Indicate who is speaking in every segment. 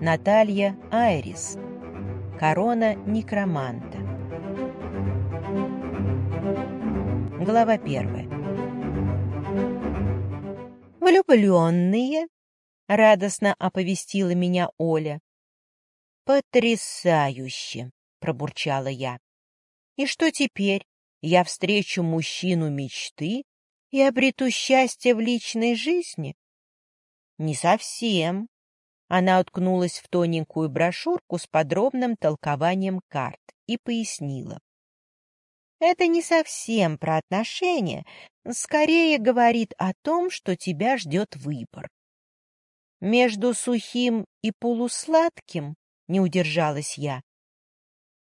Speaker 1: Наталья Айрис. Корона некроманта. Глава первая. «Влюбленные?» — радостно оповестила меня Оля. «Потрясающе!» — пробурчала я. «И что теперь? Я встречу мужчину мечты и обрету счастье в личной жизни?» «Не совсем», она уткнулась в тоненькую брошюрку с подробным толкованием карт и пояснила. Это не совсем про отношения, скорее говорит о том, что тебя ждет выбор. Между сухим и полусладким не удержалась я.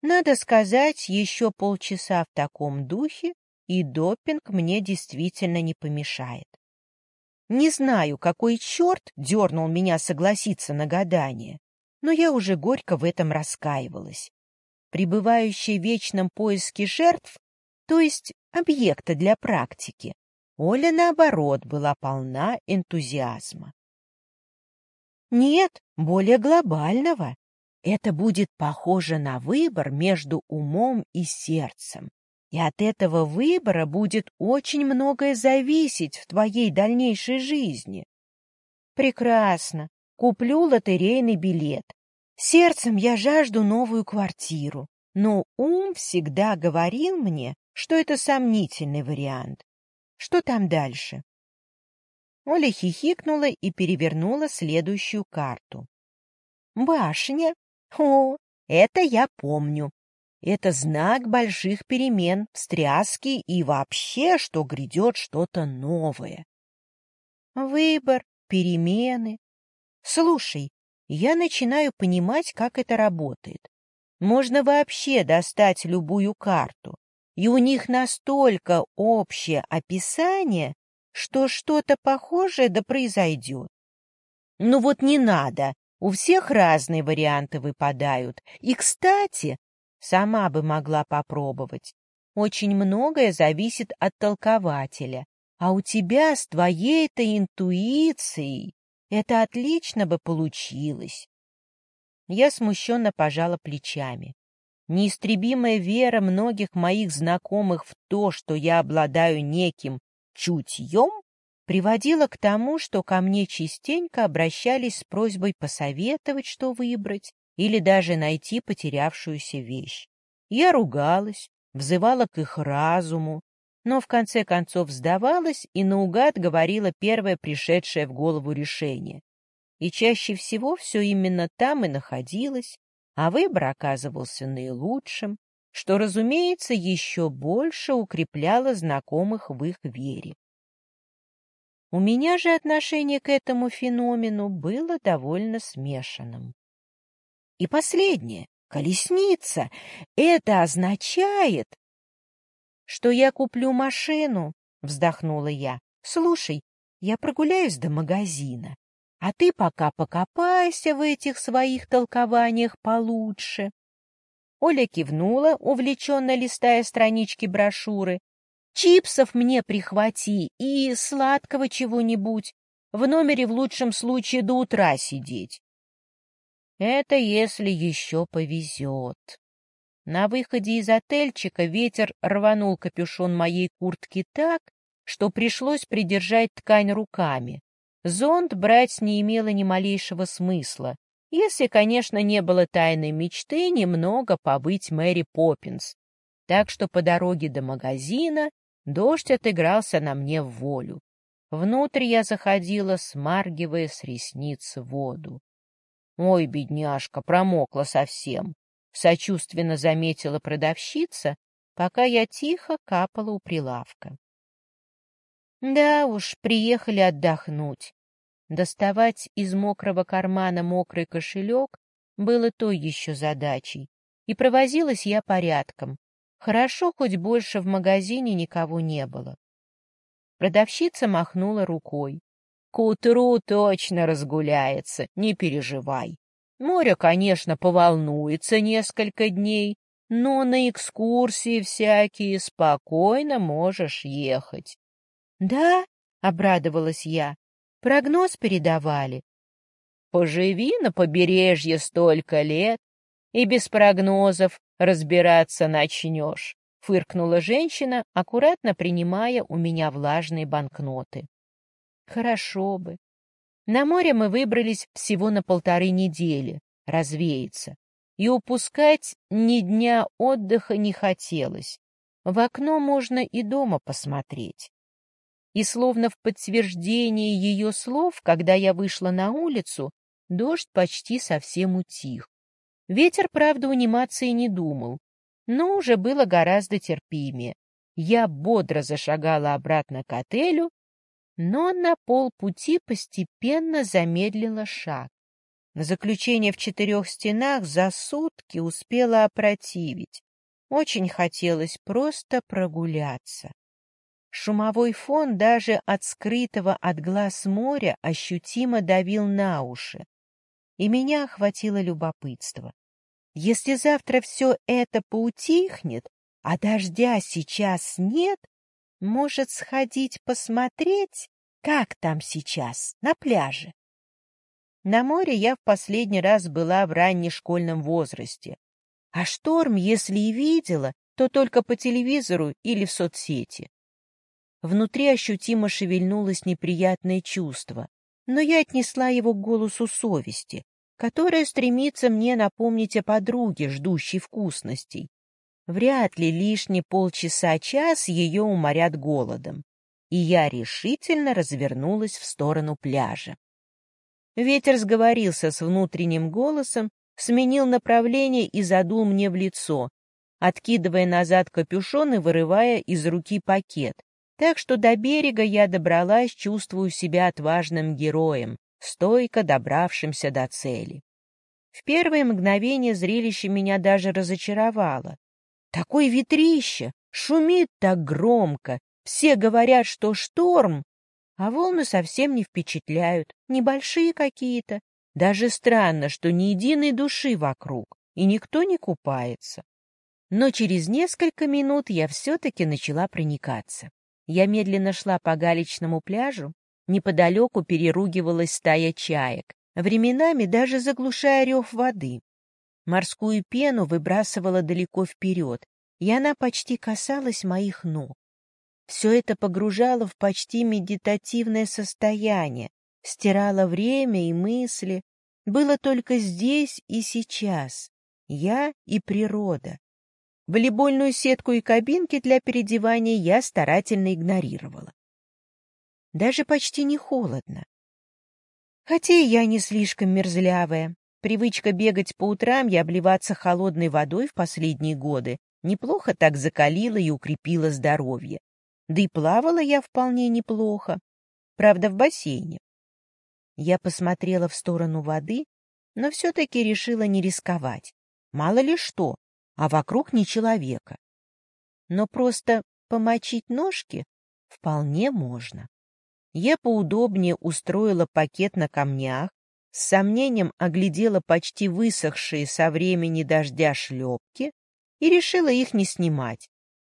Speaker 1: Надо сказать, еще полчаса в таком духе, и допинг мне действительно не помешает. Не знаю, какой черт дернул меня согласиться на гадание, но я уже горько в этом раскаивалась. Пребывающая в вечном поиске жертв, то есть объекта для практики, Оля, наоборот, была полна энтузиазма. Нет, более глобального. Это будет похоже на выбор между умом и сердцем. И от этого выбора будет очень многое зависеть в твоей дальнейшей жизни. Прекрасно. Куплю лотерейный билет. Сердцем я жажду новую квартиру, но ум всегда говорил мне, что это сомнительный вариант. Что там дальше? Оля хихикнула и перевернула следующую карту. Башня? О, это я помню. Это знак больших перемен, встряски и вообще, что грядет что-то новое. Выбор, перемены. Слушай, я начинаю понимать, как это работает. Можно вообще достать любую карту, и у них настолько общее описание, что что-то похожее да произойдет. Ну вот не надо, у всех разные варианты выпадают. И, кстати, Сама бы могла попробовать. Очень многое зависит от толкователя. А у тебя с твоей-то интуицией это отлично бы получилось. Я смущенно пожала плечами. Неистребимая вера многих моих знакомых в то, что я обладаю неким чутьем, приводила к тому, что ко мне частенько обращались с просьбой посоветовать, что выбрать, или даже найти потерявшуюся вещь. Я ругалась, взывала к их разуму, но в конце концов сдавалась и наугад говорила первое пришедшее в голову решение. И чаще всего все именно там и находилось, а выбор оказывался наилучшим, что, разумеется, еще больше укрепляло знакомых в их вере. У меня же отношение к этому феномену было довольно смешанным. И последнее. Колесница. Это означает... Что я куплю машину, вздохнула я. Слушай, я прогуляюсь до магазина, а ты пока покопайся в этих своих толкованиях получше. Оля кивнула, увлеченно листая странички брошюры. Чипсов мне прихвати и сладкого чего-нибудь. В номере в лучшем случае до утра сидеть. Это если еще повезет. На выходе из отельчика ветер рванул капюшон моей куртки так, что пришлось придержать ткань руками. Зонт брать не имело ни малейшего смысла, если, конечно, не было тайной мечты немного побыть Мэри Поппинс. Так что по дороге до магазина дождь отыгрался на мне в волю. Внутрь я заходила, смаргивая с ресниц воду. Ой, бедняжка, промокла совсем. Сочувственно заметила продавщица, пока я тихо капала у прилавка. Да уж, приехали отдохнуть. Доставать из мокрого кармана мокрый кошелек было той еще задачей, и провозилась я порядком. Хорошо, хоть больше в магазине никого не было. Продавщица махнула рукой. К утру точно разгуляется, не переживай. Море, конечно, поволнуется несколько дней, но на экскурсии всякие спокойно можешь ехать. — Да, — обрадовалась я, — прогноз передавали. Поживи на побережье столько лет, и без прогнозов разбираться начнешь, — фыркнула женщина, аккуратно принимая у меня влажные банкноты. Хорошо бы. На море мы выбрались всего на полторы недели, развеяться, и упускать ни дня отдыха не хотелось. В окно можно и дома посмотреть. И словно в подтверждение ее слов, когда я вышла на улицу, Дождь почти совсем утих. Ветер, правда, униматься и не думал, но уже было гораздо терпимее. Я бодро зашагала обратно к отелю, но на полпути постепенно замедлила шаг. Заключение в четырех стенах за сутки успела опротивить. Очень хотелось просто прогуляться. Шумовой фон даже от скрытого от глаз моря ощутимо давил на уши и меня охватило любопытство. Если завтра все это поутихнет, а дождя сейчас нет, может сходить посмотреть, как там сейчас, на пляже. На море я в последний раз была в раннешкольном возрасте, а шторм, если и видела, то только по телевизору или в соцсети. Внутри ощутимо шевельнулось неприятное чувство, но я отнесла его к голосу совести, которая стремится мне напомнить о подруге, ждущей вкусностей. Вряд ли лишние полчаса-час ее уморят голодом. И я решительно развернулась в сторону пляжа. Ветер сговорился с внутренним голосом, сменил направление и задул мне в лицо, откидывая назад капюшон и вырывая из руки пакет. Так что до берега я добралась, чувствую себя отважным героем, стойко добравшимся до цели. В первое мгновение зрелище меня даже разочаровало. Такое ветрище, шумит так громко, все говорят, что шторм, а волны совсем не впечатляют, небольшие какие-то. Даже странно, что ни единой души вокруг, и никто не купается. Но через несколько минут я все-таки начала проникаться. Я медленно шла по галечному пляжу, Неподалеку переругивалась стая чаек, временами даже заглушая рев воды. Морскую пену выбрасывала далеко вперед, и она почти касалась моих ног. Все это погружало в почти медитативное состояние, стирало время и мысли. Было только здесь и сейчас. Я и природа. Волейбольную сетку и кабинки для переодевания я старательно игнорировала даже почти не холодно. Хотя и я не слишком мерзлявая. Привычка бегать по утрам и обливаться холодной водой в последние годы неплохо так закалила и укрепила здоровье. Да и плавала я вполне неплохо. Правда, в бассейне. Я посмотрела в сторону воды, но все-таки решила не рисковать. Мало ли что, а вокруг ни человека. Но просто помочить ножки вполне можно. Я поудобнее устроила пакет на камнях, с сомнением оглядела почти высохшие со времени дождя шлепки и решила их не снимать.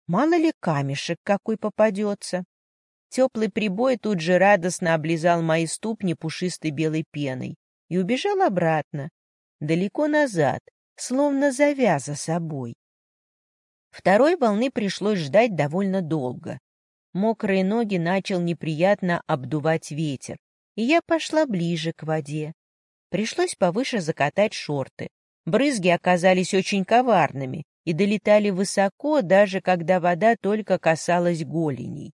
Speaker 1: Мало ли камешек какой попадется. Теплый прибой тут же радостно облизал мои ступни пушистой белой пеной и убежал обратно, далеко назад, словно завя за собой. Второй волны пришлось ждать довольно долго. Мокрые ноги начал неприятно обдувать ветер, и я пошла ближе к воде. Пришлось повыше закатать шорты. Брызги оказались очень коварными и долетали высоко, даже когда вода только касалась голеней.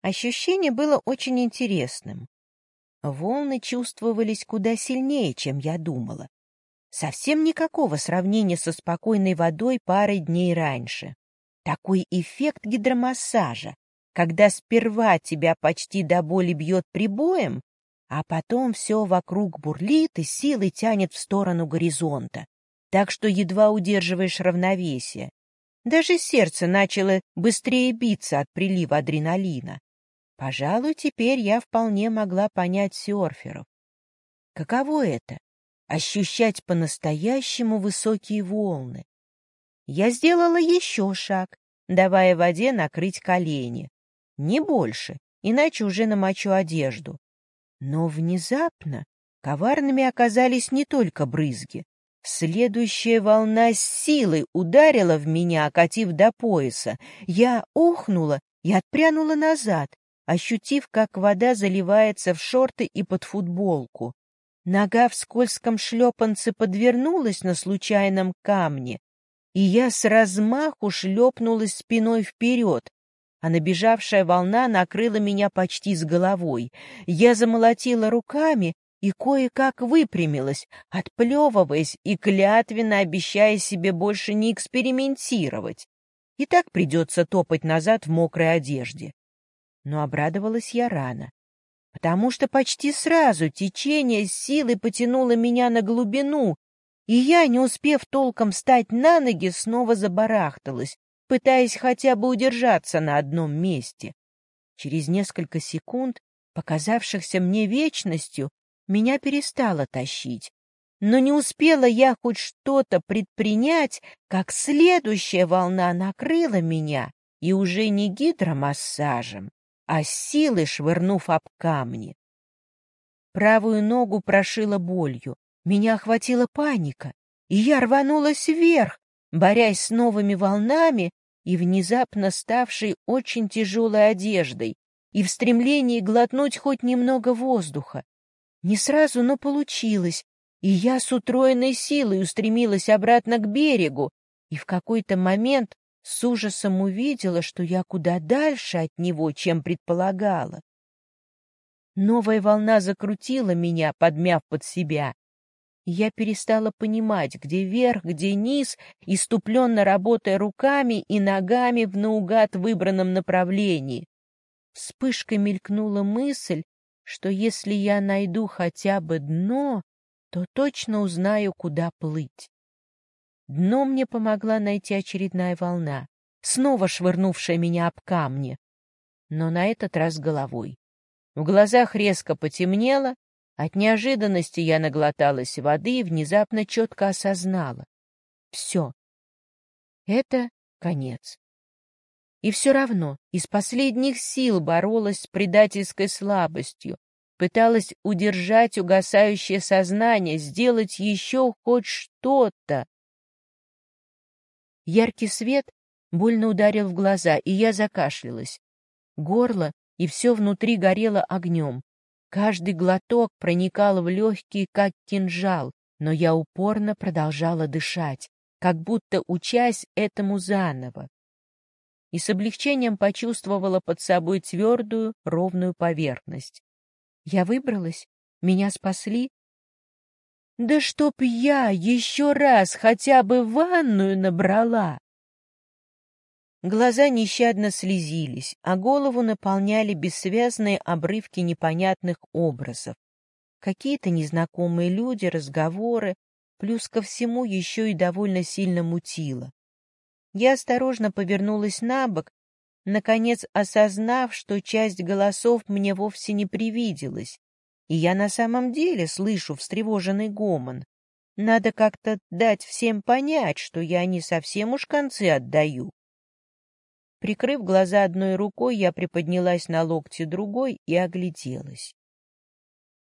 Speaker 1: Ощущение было очень интересным. Волны чувствовались куда сильнее, чем я думала. Совсем никакого сравнения со спокойной водой пары дней раньше. Такой эффект гидромассажа, когда сперва тебя почти до боли бьет прибоем, а потом все вокруг бурлит и силой тянет в сторону горизонта, так что едва удерживаешь равновесие. Даже сердце начало быстрее биться от прилива адреналина. Пожалуй, теперь я вполне могла понять серферов. Каково это — ощущать по-настоящему высокие волны? Я сделала еще шаг, давая воде накрыть колени не больше, иначе уже намочу одежду. Но внезапно Коварными оказались не только брызги. Следующая волна силой ударила в меня, окатив до пояса. Я охнула и отпрянула назад, ощутив, как вода заливается в шорты и под футболку. Нога в скользком шлепанце подвернулась на случайном камне, и я с размаху шлепнулась спиной вперед, а набежавшая волна накрыла меня почти с головой. Я замолотила руками и кое-как выпрямилась, отплевываясь и клятвенно обещая себе больше не экспериментировать. И так придется топать назад в мокрой одежде. Но обрадовалась я рано, потому что почти сразу течение силы потянуло меня на глубину, и я, не успев толком встать на ноги, снова забарахталась, пытаясь хотя бы удержаться на одном месте. Через несколько секунд, показавшихся мне вечностью, меня перестало тащить. Но не успела я хоть что-то предпринять, как следующая волна накрыла меня, и уже не гидромассажем, а силой швырнув об камни. Правую ногу прошила болью, меня охватила паника, и я рванулась вверх, борясь с новыми волнами и внезапно ставшей очень тяжелой одеждой, и в стремлении глотнуть хоть немного воздуха. Не сразу, но получилось, и я с утроенной силой устремилась обратно к берегу, и в какой-то момент с ужасом увидела, что я куда дальше от него, чем предполагала. Новая волна закрутила меня, подмяв под себя, я перестала понимать, где верх, где низ, иступленно работая руками и ногами в наугад выбранном направлении. Вспышкой мелькнула мысль, что если я найду хотя бы дно, то точно узнаю, куда плыть. Дно мне помогла найти очередная волна, снова швырнувшая меня об камни, но на этот раз головой. В глазах резко потемнело, от неожиданности я наглоталась воды и внезапно четко осознала. Все. Это конец. И все равно из последних сил боролась с предательской слабостью, пыталась удержать угасающее сознание, сделать еще хоть что-то. Яркий свет больно ударил в глаза, и я закашлялась. Горло и все внутри горело огнем. Каждый глоток проникал в легкие, как кинжал, но я упорно продолжала дышать, как будто учась этому заново. И с облегчением почувствовала под собой твердую, ровную поверхность. Я выбралась? Меня спасли? Да чтоб я еще раз хотя бы ванную набрала! Глаза нещадно слезились, а голову наполняли бессвязные обрывки непонятных образов. Какие-то незнакомые люди, разговоры, плюс ко всему еще и довольно сильно мутило. Я осторожно повернулась на бок, наконец осознав, что часть голосов мне вовсе не привиделась, и я на самом деле слышу встревоженный гомон. Надо как-то дать всем понять, что я не совсем уж концы отдаю. Прикрыв глаза одной рукой, я приподнялась на локте другой и огляделась.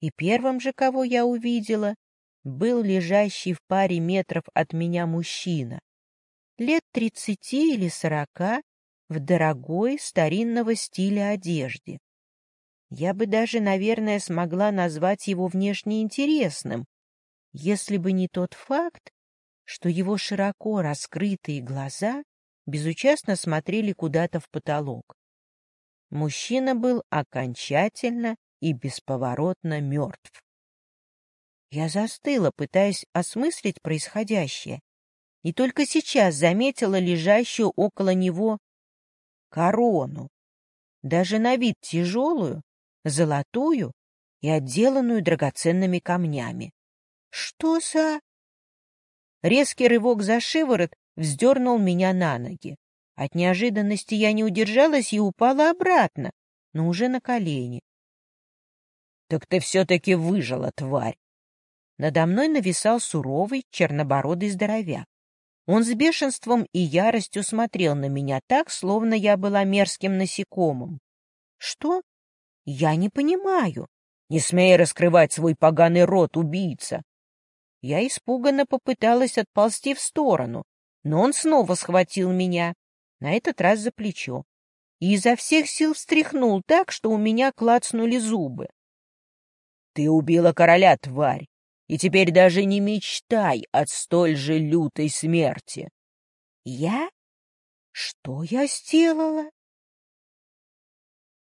Speaker 1: И первым же, кого я увидела, был лежащий в паре метров от меня мужчина. Лет тридцати или сорока, в дорогой старинного стиля одежде. Я бы даже, наверное, смогла назвать его внешне интересным, если бы не тот факт, что его широко раскрытые глаза безучастно смотрели куда-то в потолок. Мужчина был окончательно и бесповоротно мертв. Я застыла, пытаясь осмыслить происходящее, и только сейчас заметила лежащую около него корону, даже на вид тяжелую, золотую и отделанную драгоценными камнями. Что за... Резкий рывок за шиворот вздернул меня на ноги. От неожиданности я не удержалась и упала обратно, но уже на колени. — Так ты все-таки выжила, тварь! Надо мной нависал суровый, чернобородый здоровяк. Он с бешенством и яростью смотрел на меня так, словно я была мерзким насекомым. — Что? Я не понимаю. Не смей раскрывать свой поганый рот, убийца!» Я испуганно попыталась отползти в сторону, но он снова схватил меня, на этот раз за плечо, и изо всех сил встряхнул так, что у меня клацнули зубы. «Ты убила короля, тварь, и теперь даже не мечтай от столь же лютой смерти!» «Я? Что я сделала?»